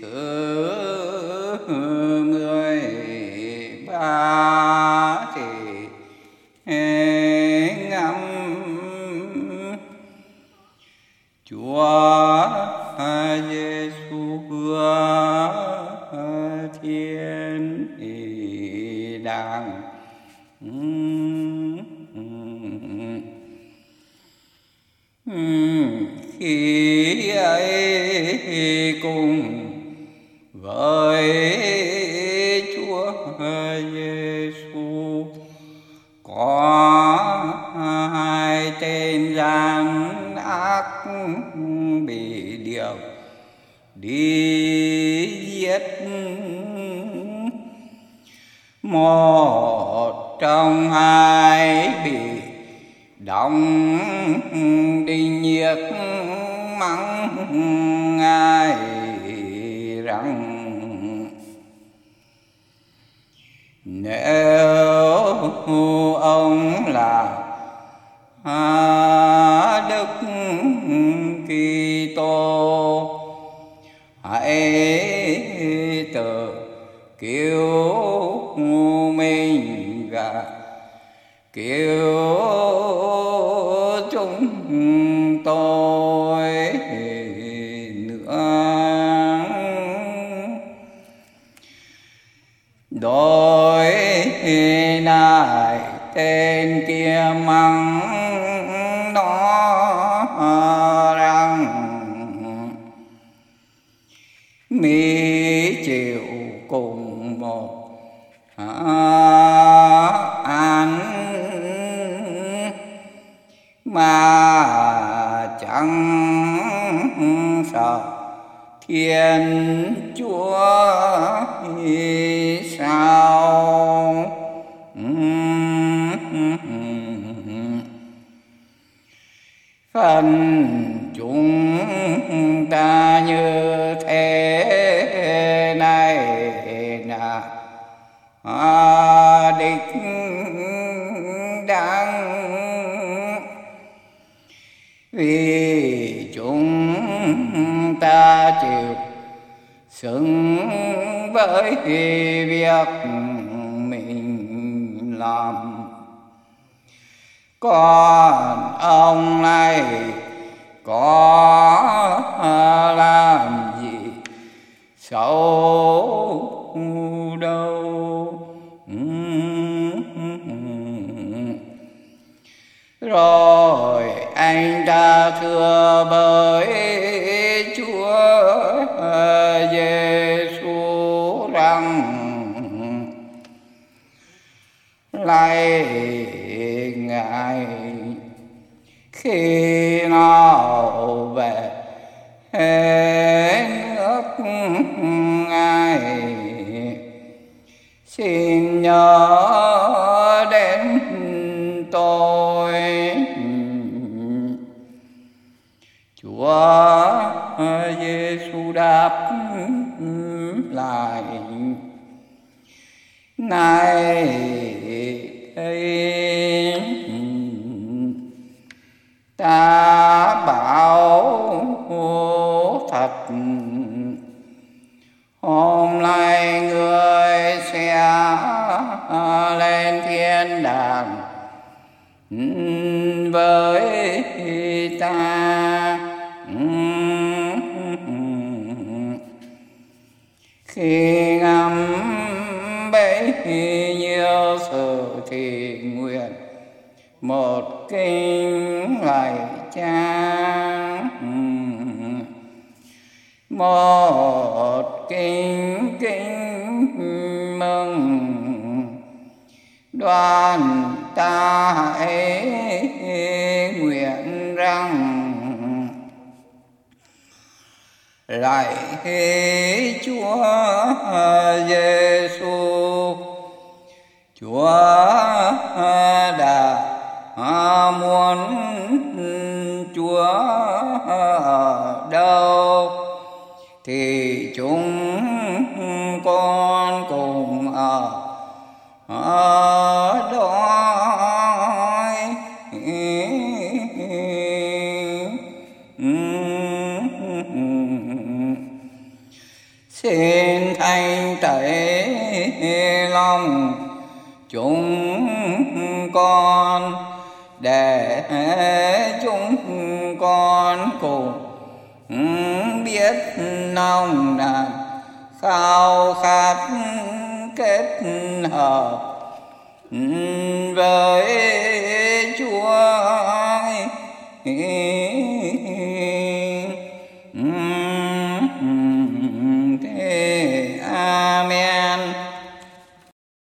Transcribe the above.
thứ mười ba thì ngắm Chúa Giêsu thiên đàng khi ấy cùng với Chúa Giêsu có hai tên gian ác bị điều đi giết. Một trong hai bị đồng đi nhiệt mắng ngài rằng, nếu ông là đức Kitô, hãy tự cứu mình và cứu tôi nữa. Đôi này tên kia mắng nó rằng mi chịu cùng một à, mà chẳng sợ. Thiên chúa sao? Phần chúng ta như thế vì chúng ta chịu xứng với việc mình làm. Còn ông này có làm gì? Xấu đâu. Thưa bởi Chúa Giêsu rằng lạy ngài khi nào về nước ngài xin nhớ Giêsu đáp lại, này ta bảo thật hôm nay người sẽ lên thiên đàng với ta. Khi ngắm bấy nhiêu sự thì nguyện một kinh lạy cha một kinh kinh mừng, đoàn ta hãy lại Chúa Giêsu Chúa đã muốn Chúa ở đâu thì chúng lòng chúng con, để chúng con cùng biết nồng nàn khao khát kết hợp với Chúa